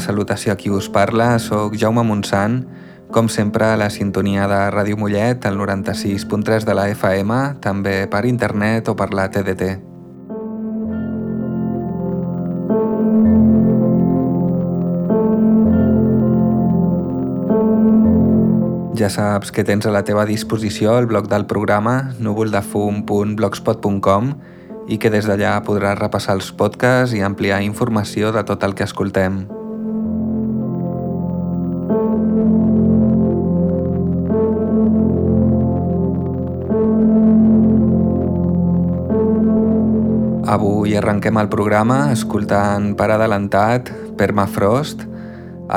Salutació a qui us parla, sóc Jaume Montsant, com sempre a la sintonia de Ràdio Mollet, al 96.3 de la FM, també per internet o per la TDT. Ja saps que tens a la teva disposició el blog del programa núvoldefum.blogspot.com i que des d'allà podràs repassar els podcasts i ampliar informació de tot el que escoltem. Avui arrenquem el programa escoltant per adelantat Permafrost,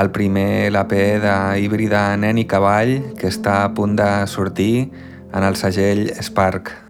el primer LP de híbrida nen i cavall que està a punt de sortir en el segell Spark.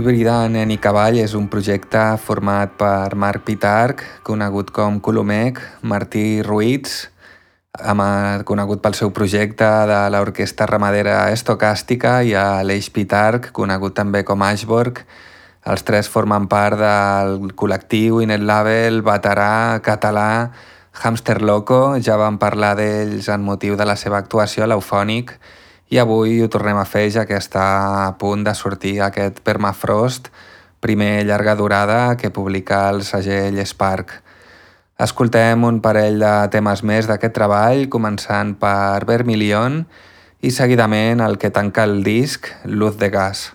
Híbrida Nen i Cavall és un projecte format per Marc Pitarc, conegut com Colomec, Martí Ruiz, amb, conegut pel seu projecte de l'Orquestra Ramadera Estocàstica i a Aleix Pitarc, conegut també com Ashborg. Els tres formen part del col·lectiu Inet Label veterà català Hamster Loco. Ja vam parlar d'ells en motiu de la seva actuació a l'Eufònic i avui ho tornem a fer ja que està a punt de sortir aquest Permafrost, primer llarga durada que publica el segell Spark. Escoltem un parell de temes més d'aquest treball, començant per Vermilion i seguidament el que tanca el disc, Luz de Gas.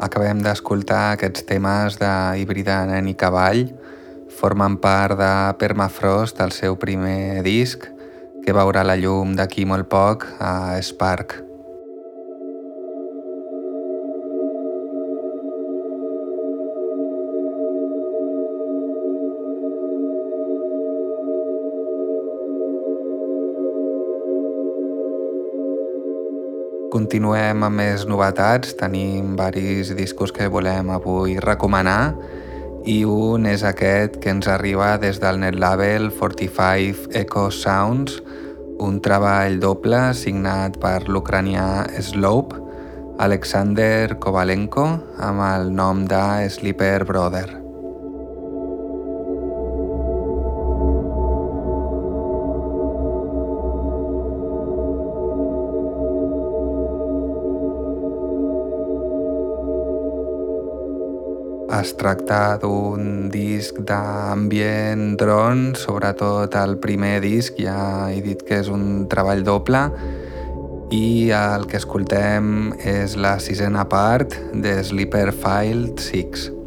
Acabem d'escoltar aquests temes de Híbrida Nen i Cavall, formen part de Permafrost, el seu primer disc, que veurà la llum d'aquí molt poc a Spark. Continuem amb més novetats, tenim varis discos que volem avui recomanar i un és aquest que ens arriba des del net label 45 Echo Sounds, un treball doble signat per l'ucranià Slope, Alexander Kovalenko, amb el nom de Sleeper Brother. Es tracta d'un disc d'ambient dron, sobretot el primer disc, ja he dit que és un treball doble, i el que escoltem és la sisena part de Sleeper File 6.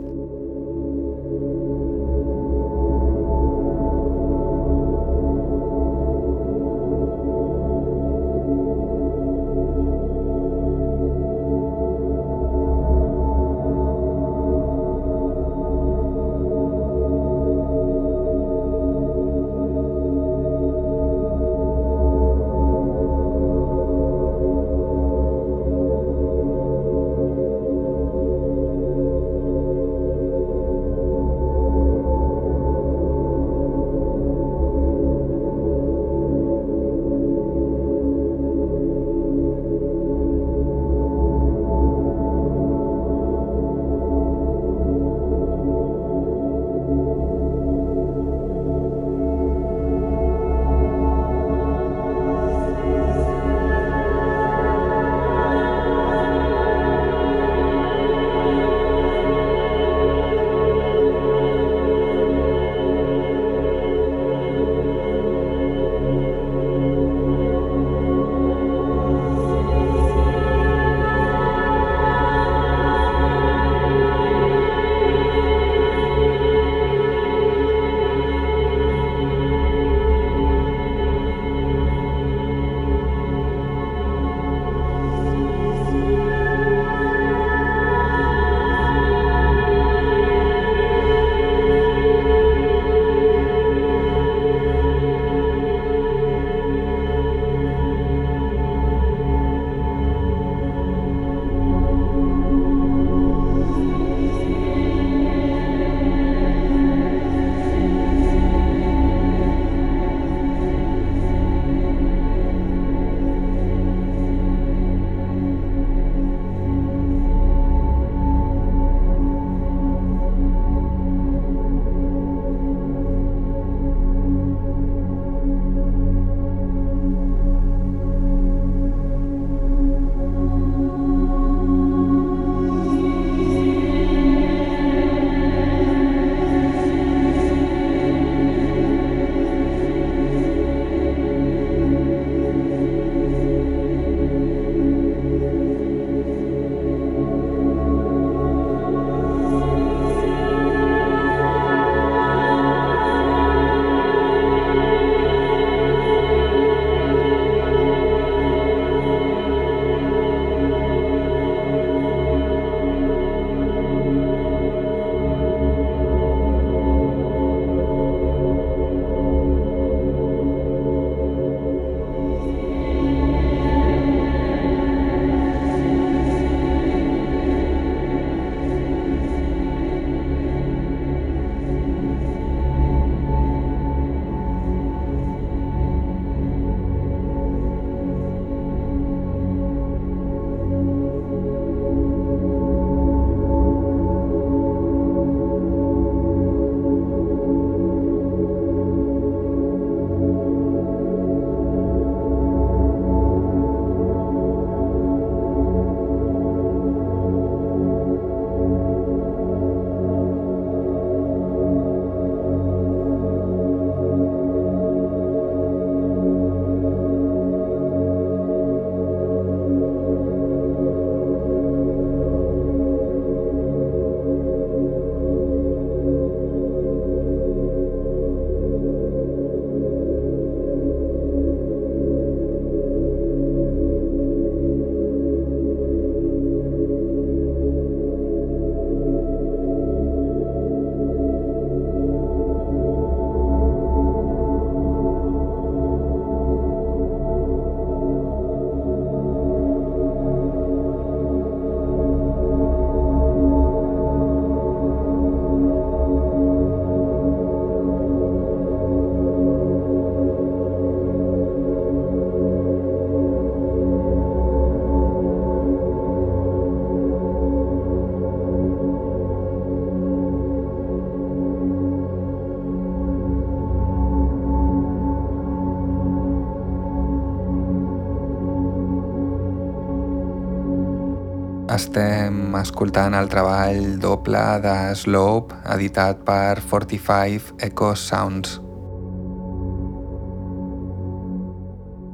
Estem escoltant el treball doble de Slope editat per 45 Echo Sounds.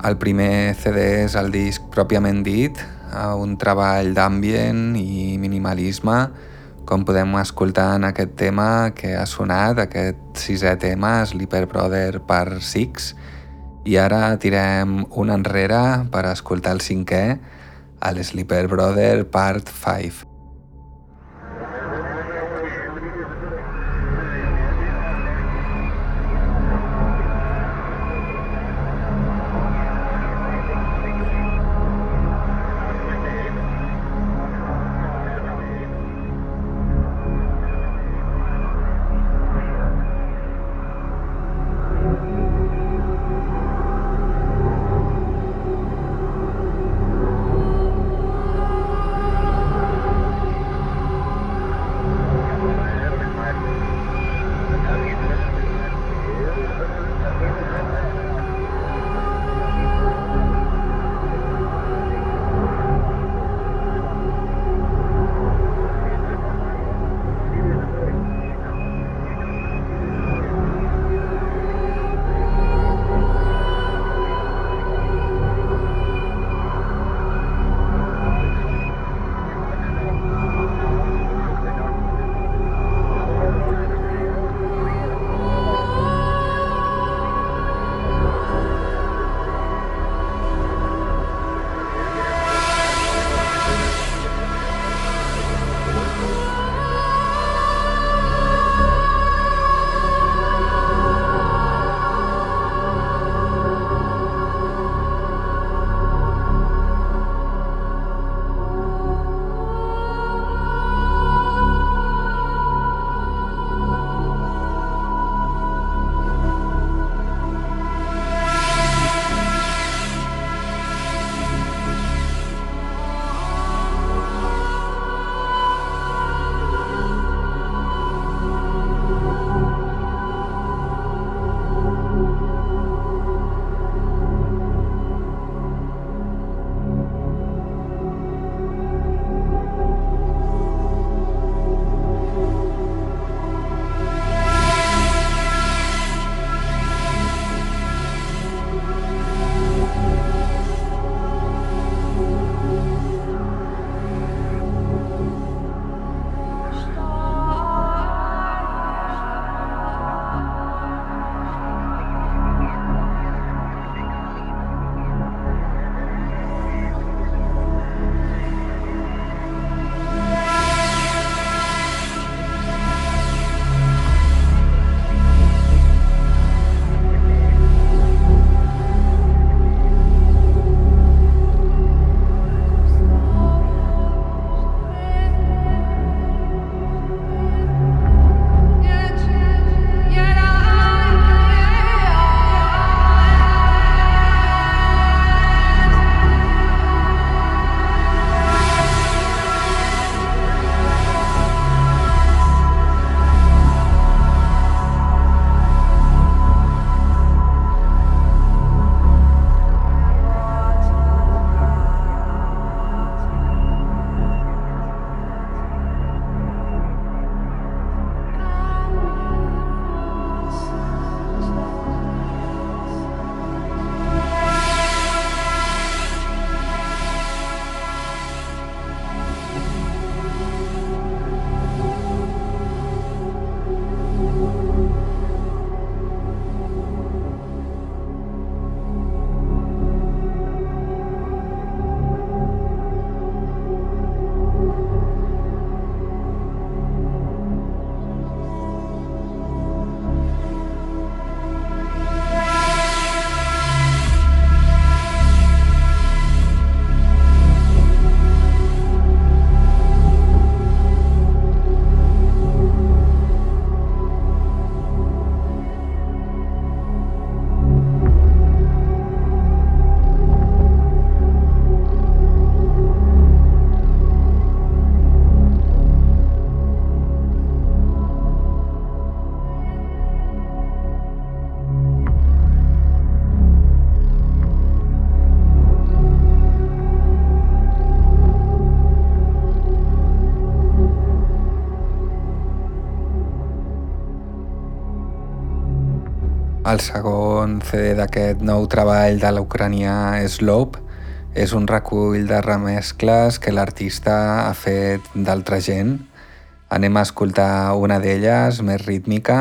El primer CD és el disc pròpiament dit, un treball d'ambient i minimalisme, com podem escoltar en aquest tema que ha sonat, aquest sisè tema, Sleeper Brother per Six, i ara tirem un enrere per escoltar el cinquè, al Sleeper Brother Part 5. El segon CD d'aquest nou treball de l'ucranià Slope. És un recull de remescles que l'artista ha fet d'altra gent. Anem a escoltar una d'elles, més rítmica.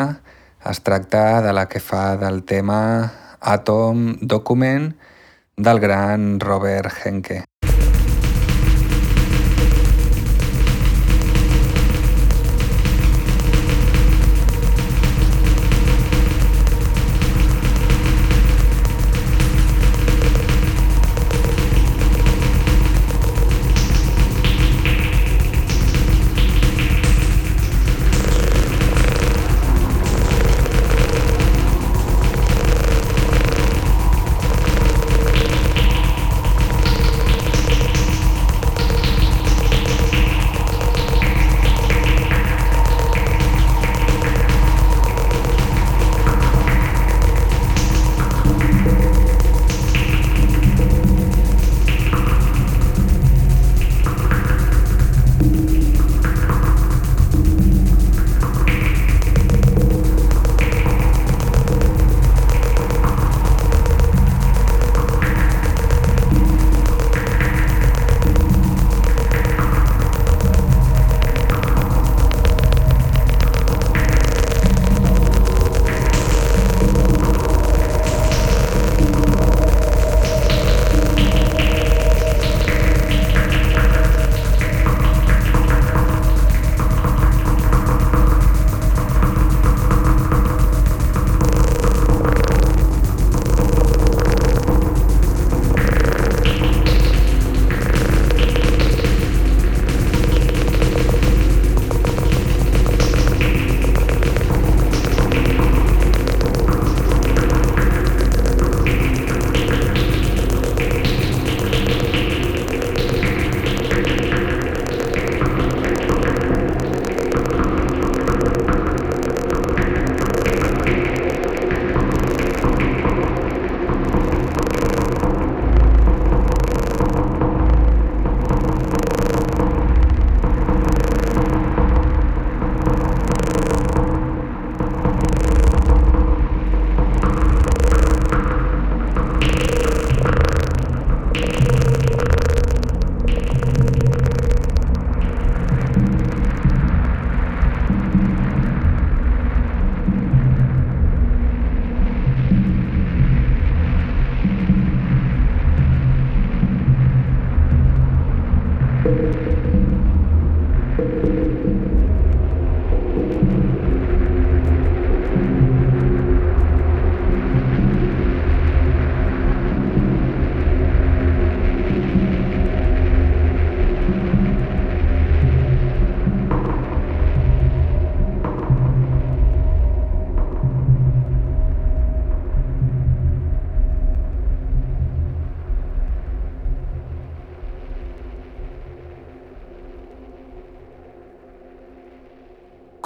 Es tracta de la que fa del tema Atom Document del gran Robert Henke.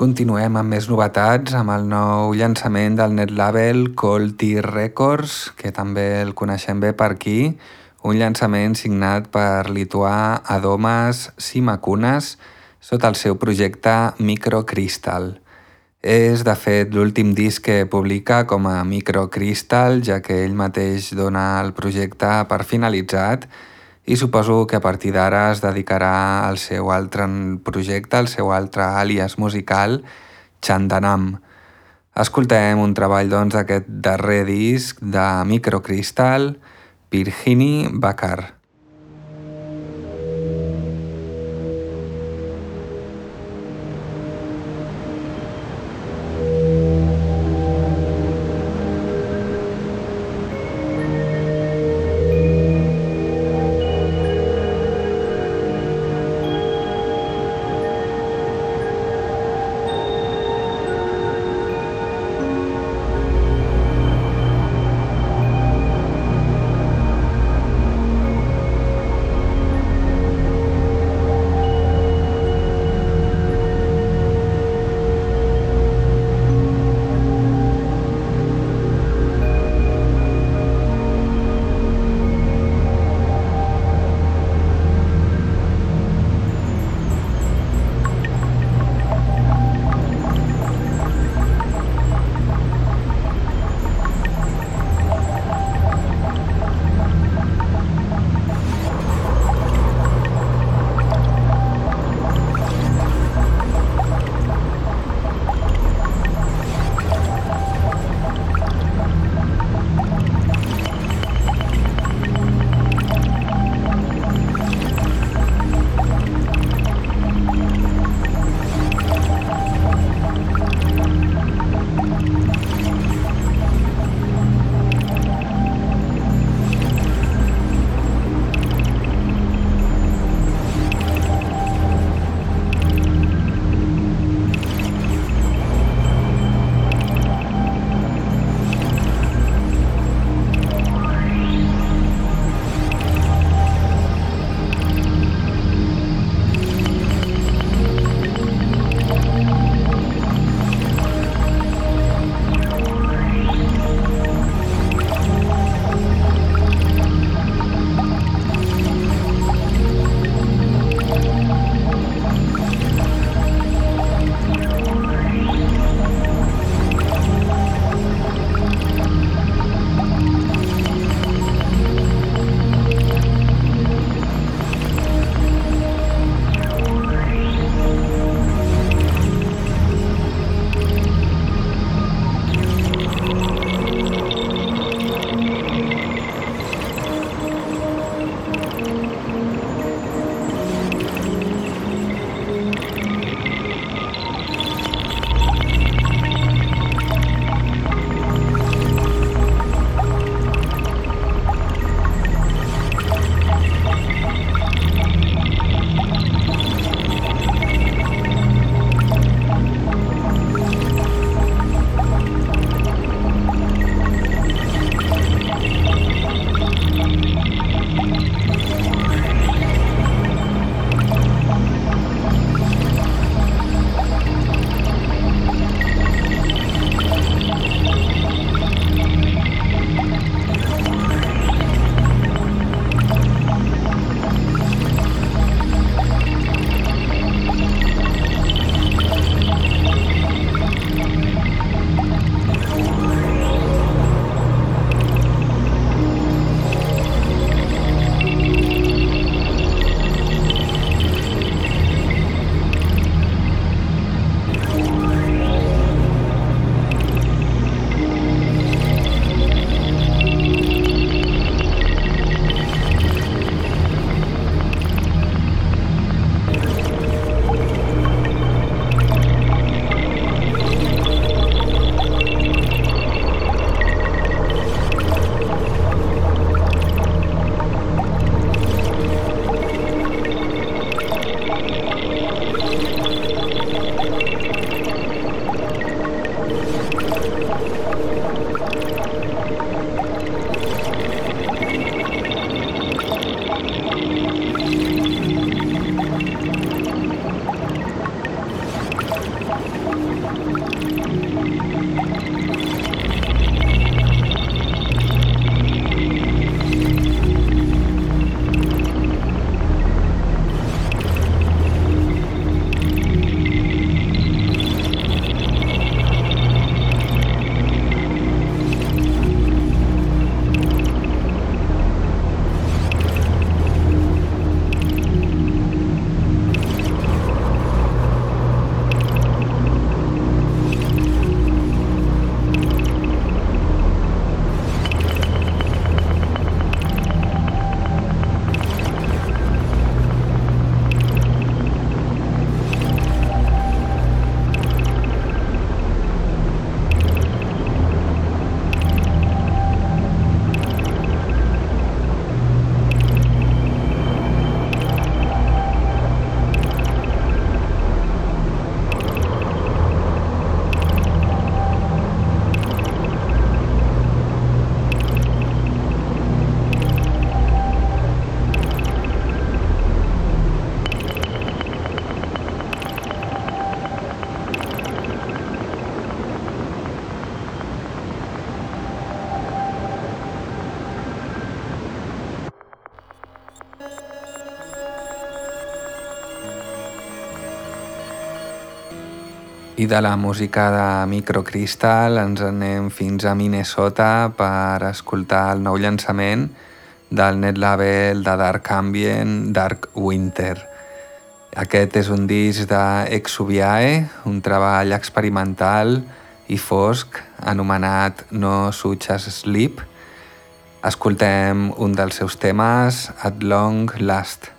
Continuem amb més novetats amb el nou llançament del net label Cold Tea Records, que també el coneixem bé per aquí, un llançament signat per lituà Adomas Simakunas sota el seu projecte Microcrystal. És, de fet, l'últim disc que publica com a Microcrystal, ja que ell mateix dona el projecte per finalitzat i suposo que a partir d'ara es dedicarà al seu altre projecte, al seu altre àlies musical, Chandanam. Escoltem un treball doncs d'aquest darrer disc de Microcristal, Virginie Bakar. I de la música de Microcrystal ens anem fins a Minnesota per escoltar el nou llançament del net label de Dark Ambient Dark Winter. Aquest és un disc d'Exubiae, un treball experimental i fosc anomenat No Such as Sleep. Escoltem un dels seus temes, At Long Last.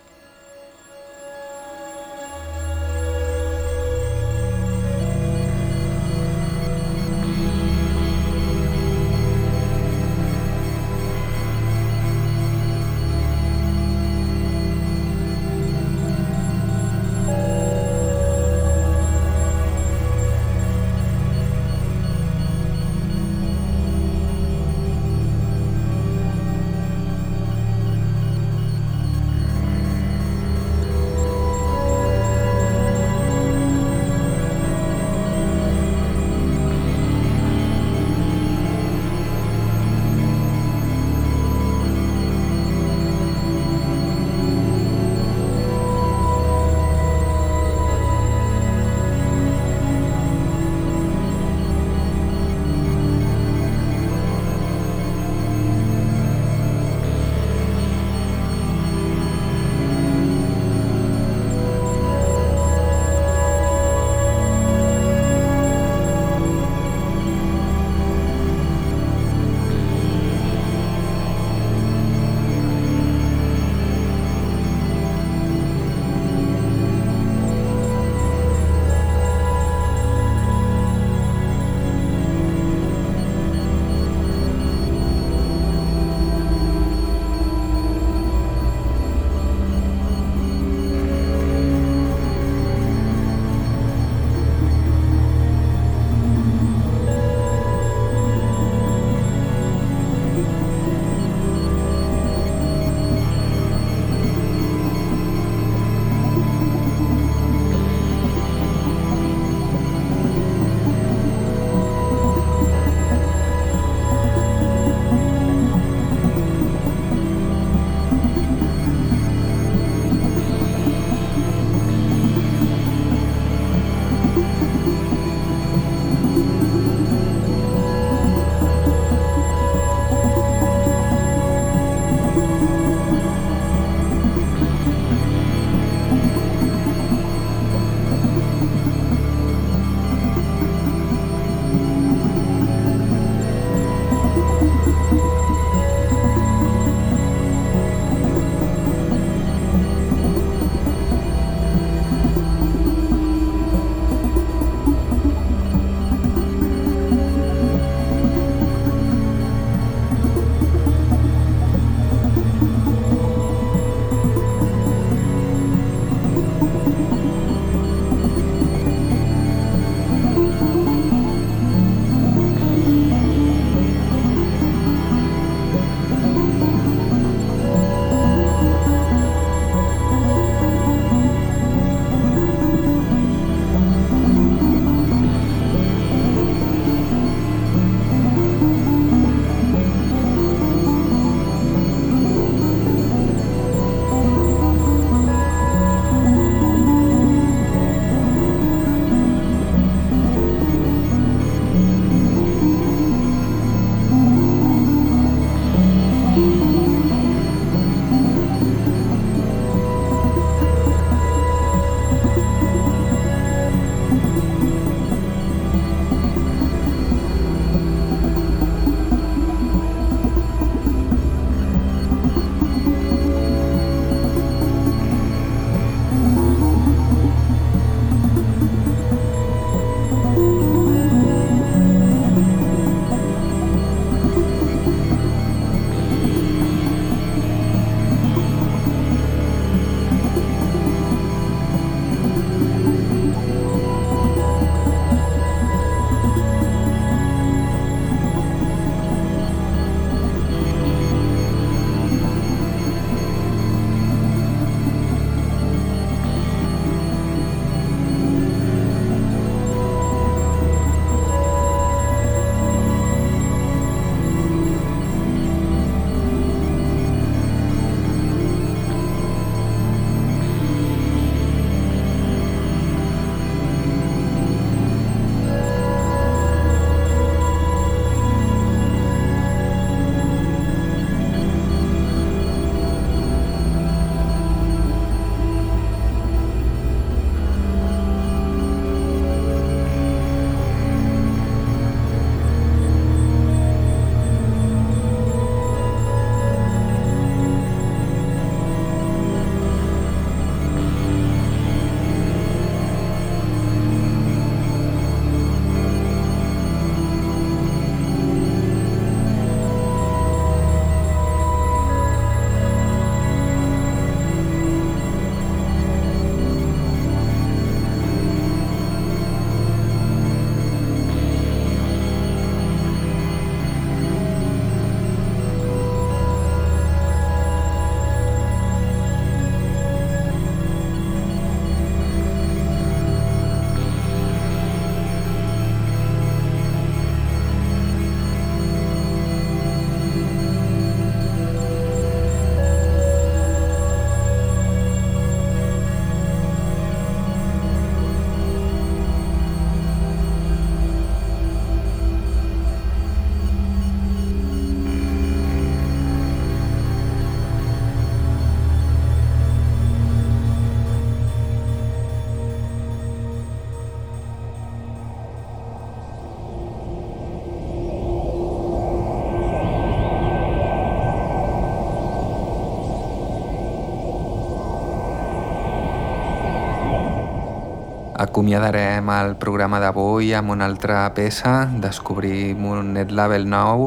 Acomiadarem el programa d'avui amb una altra peça, descobrim un net label nou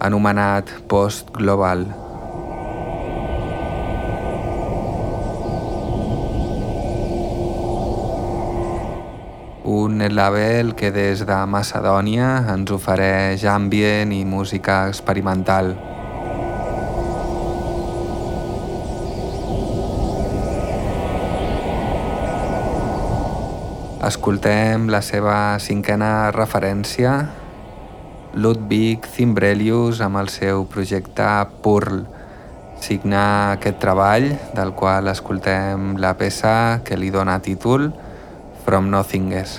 anomenat Post Global. un label que des de Macedònia ens ofereix ambient i música experimental. Escoltem la seva cinquena referència, Ludwig Zimbrelius amb el seu projecte Purl, signar aquest treball del qual escoltem la peça que li dona títol From Nothingness.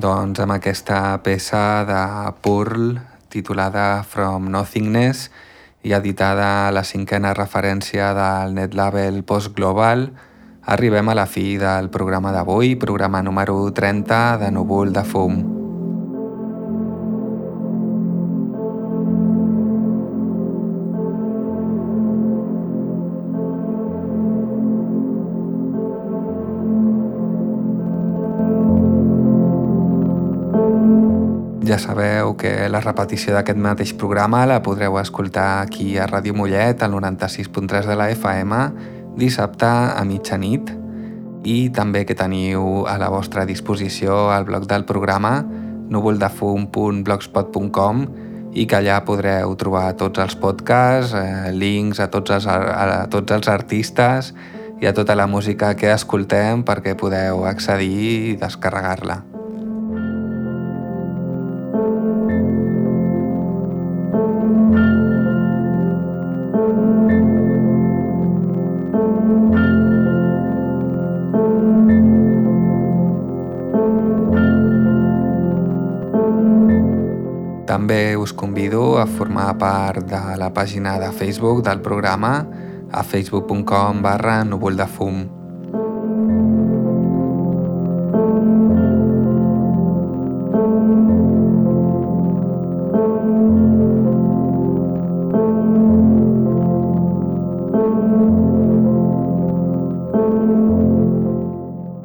Doncs amb aquesta peça de Pearl titulada From Nothingness i editada a la cinquena referència del net label Post Global, arribem a la fi del programa d'avui, programa número 30 de Núvol de Fum. Ja sabeu que la repetició d'aquest mateix programa la podreu escoltar aquí a Ràdio Mollet, al 96.3 de la FM, dissabte a mitjanit i també que teniu a la vostra disposició el blog del programa núvoldefum.blogspot.com i que allà podreu trobar tots els podcasts, eh, links a tots, els, a tots els artistes i a tota la música que escoltem perquè podeu accedir i descarregar-la. Convido a formar part de la pàgina de Facebook del programa a facebook.com barra núvol de fum.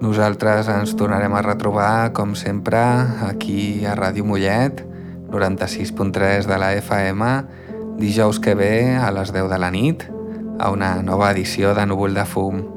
Nosaltres ens tornarem a retrobar, com sempre, aquí a Ràdio Mollet, 96.3 de la FM, dijous que ve a les 10 de la nit, a una nova edició de Núvol de Fum.